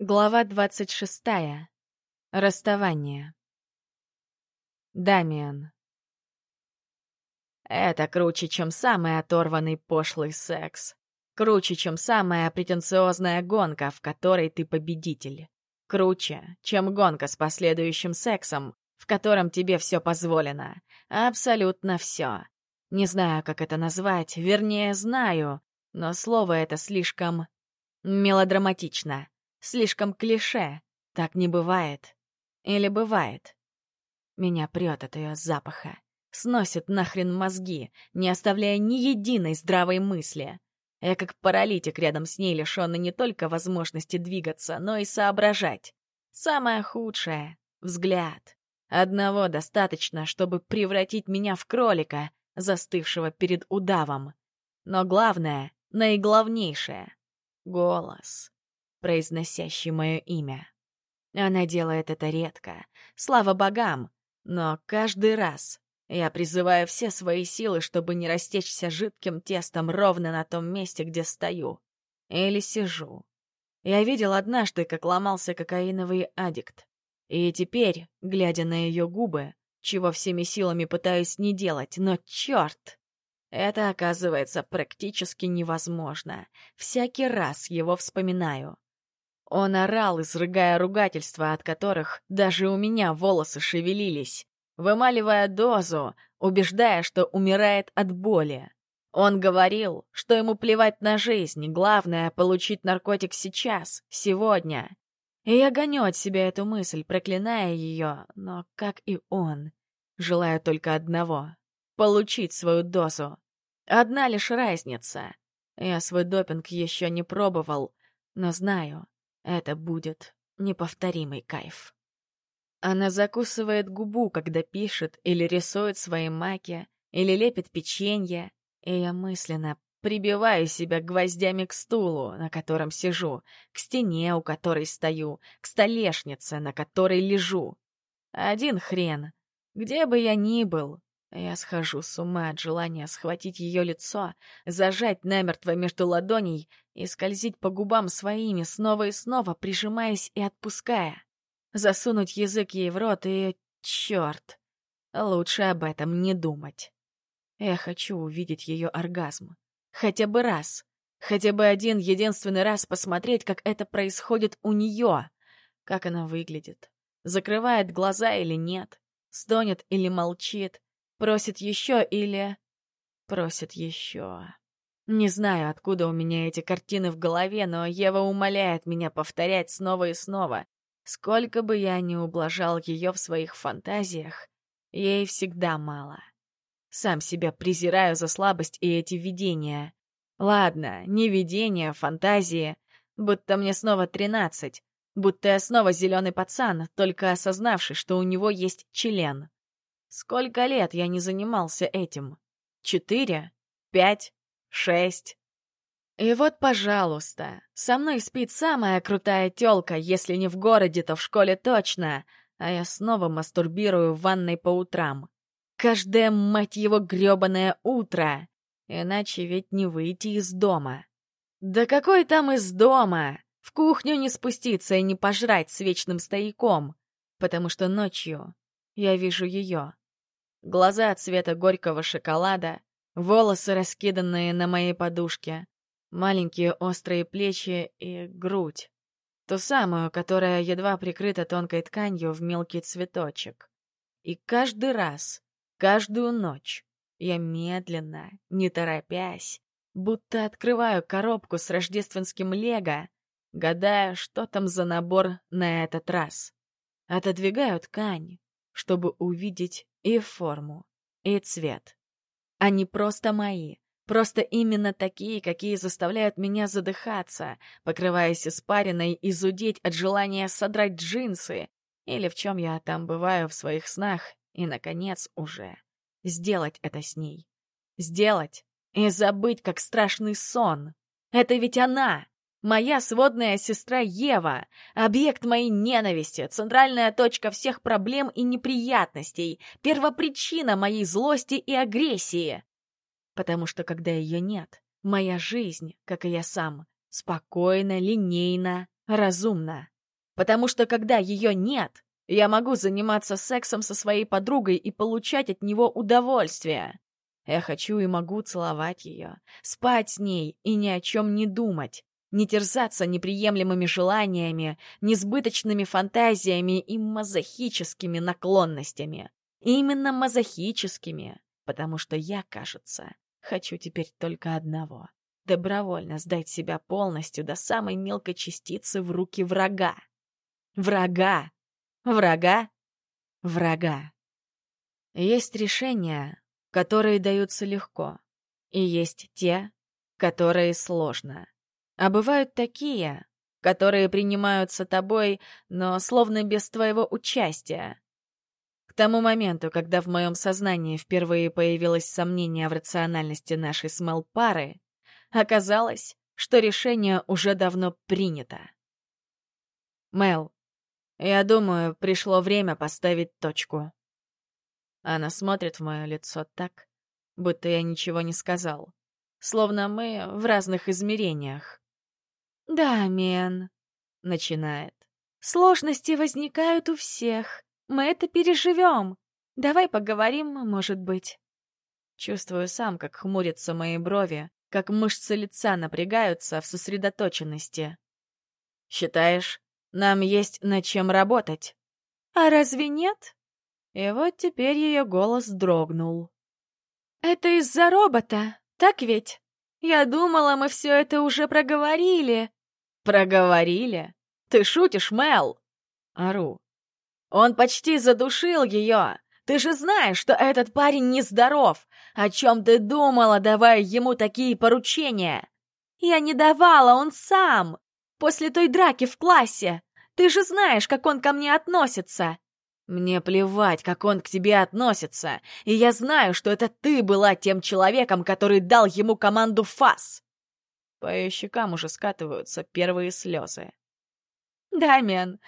Глава двадцать шестая. Расставание. Дамиан. Это круче, чем самый оторванный пошлый секс. Круче, чем самая претенциозная гонка, в которой ты победитель. Круче, чем гонка с последующим сексом, в котором тебе все позволено. Абсолютно все. Не знаю, как это назвать, вернее, знаю, но слово это слишком мелодраматично. Слишком клише. Так не бывает. Или бывает. Меня прет от ее запаха. Сносит нахрен мозги, не оставляя ни единой здравой мысли. Я как паралитик рядом с ней, лишённый не только возможности двигаться, но и соображать. Самое худшее — взгляд. Одного достаточно, чтобы превратить меня в кролика, застывшего перед удавом. Но главное, наиглавнейшее — голос произносящий мое имя. Она делает это редко, слава богам, но каждый раз я призываю все свои силы, чтобы не растечься жидким тестом ровно на том месте, где стою. Или сижу. Я видел однажды, как ломался кокаиновый аддикт. И теперь, глядя на ее губы, чего всеми силами пытаюсь не делать, но черт! Это оказывается практически невозможно. Всякий раз его вспоминаю. Он орал, изрыгая ругательства, от которых даже у меня волосы шевелились, вымаливая дозу, убеждая, что умирает от боли. Он говорил, что ему плевать на жизнь, главное — получить наркотик сейчас, сегодня. И я гоню от себя эту мысль, проклиная ее, но, как и он, желаю только одного — получить свою дозу. Одна лишь разница. Я свой допинг еще не пробовал, но знаю, это будет неповторимый кайф. Она закусывает губу, когда пишет или рисует свои маки, или лепит печенье, и я мысленно прибиваю себя гвоздями к стулу, на котором сижу, к стене, у которой стою, к столешнице, на которой лежу. Один хрен. Где бы я ни был, я схожу с ума от желания схватить ее лицо, зажать намертво между ладоней и скользить по губам своими, снова и снова прижимаясь и отпуская. Засунуть язык ей в рот и... Черт! Лучше об этом не думать. Я хочу увидеть ее оргазм. Хотя бы раз. Хотя бы один единственный раз посмотреть, как это происходит у нее. Как она выглядит. Закрывает глаза или нет. Стонет или молчит Просит еще или... Просит еще. Не знаю, откуда у меня эти картины в голове, но Ева умоляет меня повторять снова и снова. Сколько бы я ни ублажал ее в своих фантазиях, ей всегда мало. Сам себя презираю за слабость и эти видения. Ладно, не видения, фантазии. Будто мне снова тринадцать. Будто я снова зеленый пацан, только осознавший, что у него есть член. Сколько лет я не занимался этим? Четыре? Пять? Шесть? И вот, пожалуйста, со мной спит самая крутая тёлка, если не в городе, то в школе точно, а я снова мастурбирую в ванной по утрам. Каждое, мать его, грёбаное утро. Иначе ведь не выйти из дома. Да какой там из дома? В кухню не спуститься и не пожрать с вечным стояком, потому что ночью я вижу ее. Глаза цвета горького шоколада, волосы, раскиданные на моей подушке, маленькие острые плечи и грудь. Ту самую, которая едва прикрыта тонкой тканью в мелкий цветочек. И каждый раз, каждую ночь я медленно, не торопясь, будто открываю коробку с рождественским лего, гадая, что там за набор на этот раз. Отодвигаю ткань, чтобы увидеть и форму, и цвет. Они просто мои, просто именно такие, какие заставляют меня задыхаться, покрываясь испариной и зудеть от желания содрать джинсы, или в чем я там бываю в своих снах, и, наконец, уже сделать это с ней. Сделать и забыть, как страшный сон. Это ведь она! Моя сводная сестра Ева, объект моей ненависти, центральная точка всех проблем и неприятностей, первопричина моей злости и агрессии. Потому что когда ее нет, моя жизнь, как и я сам, спокойна, линейна, разумно. Потому что когда ее нет, я могу заниматься сексом со своей подругой и получать от него удовольствие. Я хочу и могу целовать ее, спать с ней и ни о чем не думать, не терзаться неприемлемыми желаниями, несбыточными фантазиями и мазохическими наклонностями. Именно мазохическими, потому что я, кажется, хочу теперь только одного — добровольно сдать себя полностью до самой мелкой частицы в руки врага. Врага! Врага! Врага! Есть решения, которые даются легко, и есть те, которые сложно. А бывают такие, которые принимаются тобой, но словно без твоего участия. К тому моменту, когда в моем сознании впервые появилось сомнение в рациональности нашей смел-пары, оказалось, что решение уже давно принято. Мел, я думаю, пришло время поставить точку. Она смотрит в мое лицо так, будто я ничего не сказал. Словно мы в разных измерениях. «Да, Мен», — начинает. «Сложности возникают у всех. Мы это переживем. Давай поговорим, может быть». Чувствую сам, как хмурятся мои брови, как мышцы лица напрягаются в сосредоточенности. «Считаешь, нам есть над чем работать?» «А разве нет?» И вот теперь ее голос дрогнул. «Это из-за робота, так ведь? Я думала, мы все это уже проговорили, «Проговорили? Ты шутишь, Мел?» Ору. «Он почти задушил ее! Ты же знаешь, что этот парень нездоров! О чем ты думала, давая ему такие поручения?» «Я не давала, он сам! После той драки в классе! Ты же знаешь, как он ко мне относится!» «Мне плевать, как он к тебе относится, и я знаю, что это ты была тем человеком, который дал ему команду ФАС!» По ее щекам уже скатываются первые слезы. «Дамиан,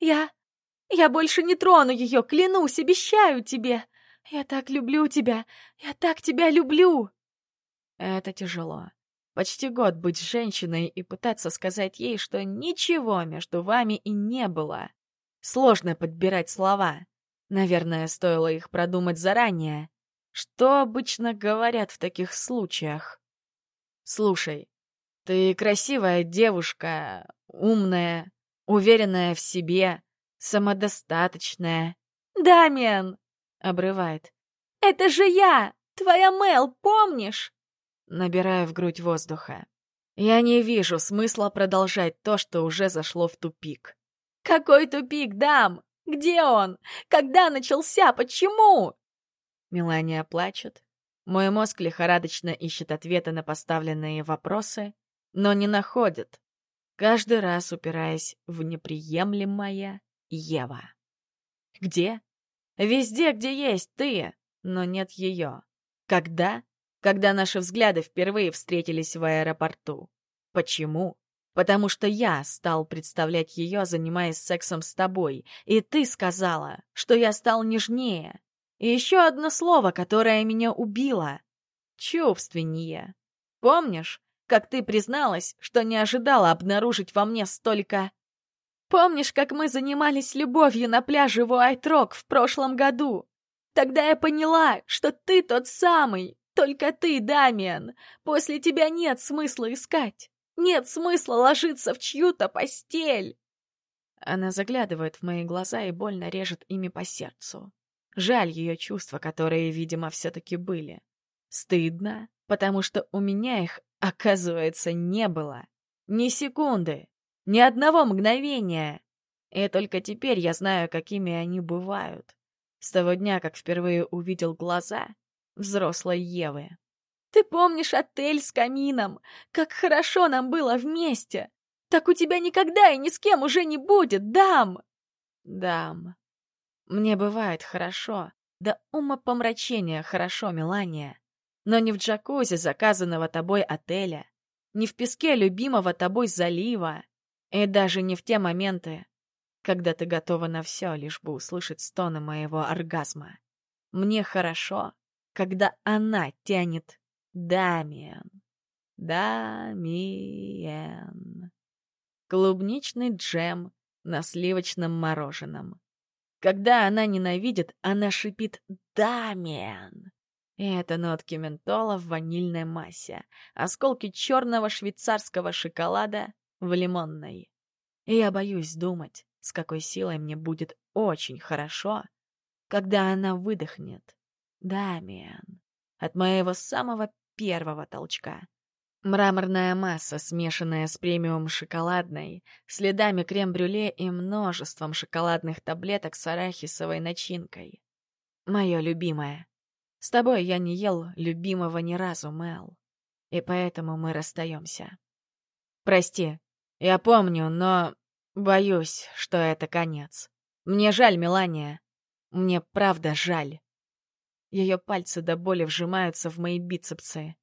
я... я больше не трону ее, клянусь, обещаю тебе! Я так люблю тебя! Я так тебя люблю!» Это тяжело. Почти год быть женщиной и пытаться сказать ей, что ничего между вами и не было. Сложно подбирать слова. Наверное, стоило их продумать заранее. Что обычно говорят в таких случаях? «Слушай, ты красивая девушка, умная, уверенная в себе, самодостаточная. «Дамиан!» — обрывает. «Это же я! Твоя Мел, помнишь?» Набирая в грудь воздуха. Я не вижу смысла продолжать то, что уже зашло в тупик. «Какой тупик, дам? Где он? Когда начался? Почему?» Мелания плачет. Мой мозг лихорадочно ищет ответы на поставленные вопросы, но не находит, каждый раз упираясь в неприемлемое Ева. Где? Везде, где есть ты, но нет ее. Когда? Когда наши взгляды впервые встретились в аэропорту. Почему? Потому что я стал представлять ее, занимаясь сексом с тобой, и ты сказала, что я стал нежнее. И еще одно слово, которое меня убило. Чувственнее. Помнишь, как ты призналась, что не ожидала обнаружить во мне столько... Помнишь, как мы занимались любовью на пляже в Уайт-Рок в прошлом году? Тогда я поняла, что ты тот самый, только ты, Дамиан. После тебя нет смысла искать. Нет смысла ложиться в чью-то постель. Она заглядывает в мои глаза и больно режет ими по сердцу. Жаль ее чувства, которые, видимо, все-таки были. Стыдно, потому что у меня их Оказывается, не было. Ни секунды, ни одного мгновения. И только теперь я знаю, какими они бывают. С того дня, как впервые увидел глаза взрослой Евы. Ты помнишь отель с камином? Как хорошо нам было вместе! Так у тебя никогда и ни с кем уже не будет, дам! Дам. Мне бывает хорошо, да умопомрачения хорошо, Мелания. Но не в джакузи заказанного тобой отеля, не в песке любимого тобой залива, и даже не в те моменты, когда ты готова на все, лишь бы услышать стоны моего оргазма. Мне хорошо, когда она тянет «Дамиен, Дамиен». клубничный джем на сливочном мороженом. Когда она ненавидит, она шипит «Дамиан!» И это нотки ментола в ванильной массе, осколки черного швейцарского шоколада в лимонной. И я боюсь думать, с какой силой мне будет очень хорошо, когда она выдохнет. Дамиан. От моего самого первого толчка. Мраморная масса, смешанная с премиум шоколадной, следами крем-брюле и множеством шоколадных таблеток с арахисовой начинкой. Мое любимое. С тобой я не ел любимого ни разу, Мел. И поэтому мы расстаемся. Прости, я помню, но боюсь, что это конец. Мне жаль, Мелания. Мне правда жаль. Ее пальцы до боли вжимаются в мои бицепсы.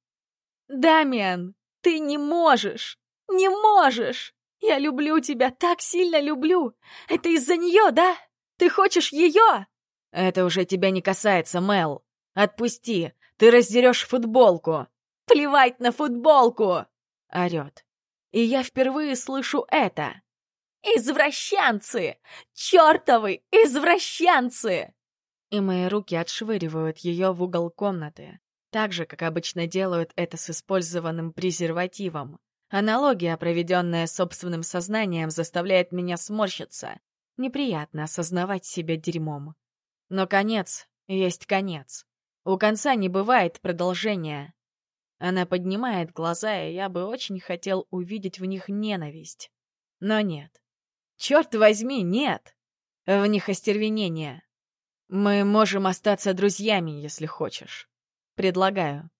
«Дамиан, ты не можешь! Не можешь! Я люблю тебя, так сильно люблю! Это из-за нее, да? Ты хочешь ее?» «Это уже тебя не касается, Мел!» Отпусти! Ты раздерешь футболку!» «Плевать на футболку!» — орёт. И я впервые слышу это. «Извращенцы! Чёртовы извращенцы!» И мои руки отшвыривают ее в угол комнаты, так же, как обычно делают это с использованным презервативом. Аналогия, проведенная собственным сознанием, заставляет меня сморщиться. Неприятно осознавать себя дерьмом. Но конец есть конец. У конца не бывает продолжения. Она поднимает глаза, и я бы очень хотел увидеть в них ненависть. Но нет. Черт возьми, нет! В них остервенение. Мы можем остаться друзьями, если хочешь. Предлагаю.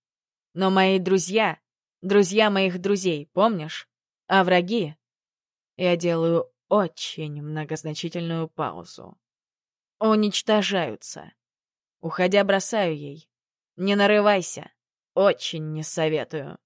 Но мои друзья — друзья моих друзей, помнишь? А враги? Я делаю очень многозначительную паузу. Уничтожаются. Уходя, бросаю ей. Не нарывайся. Очень не советую.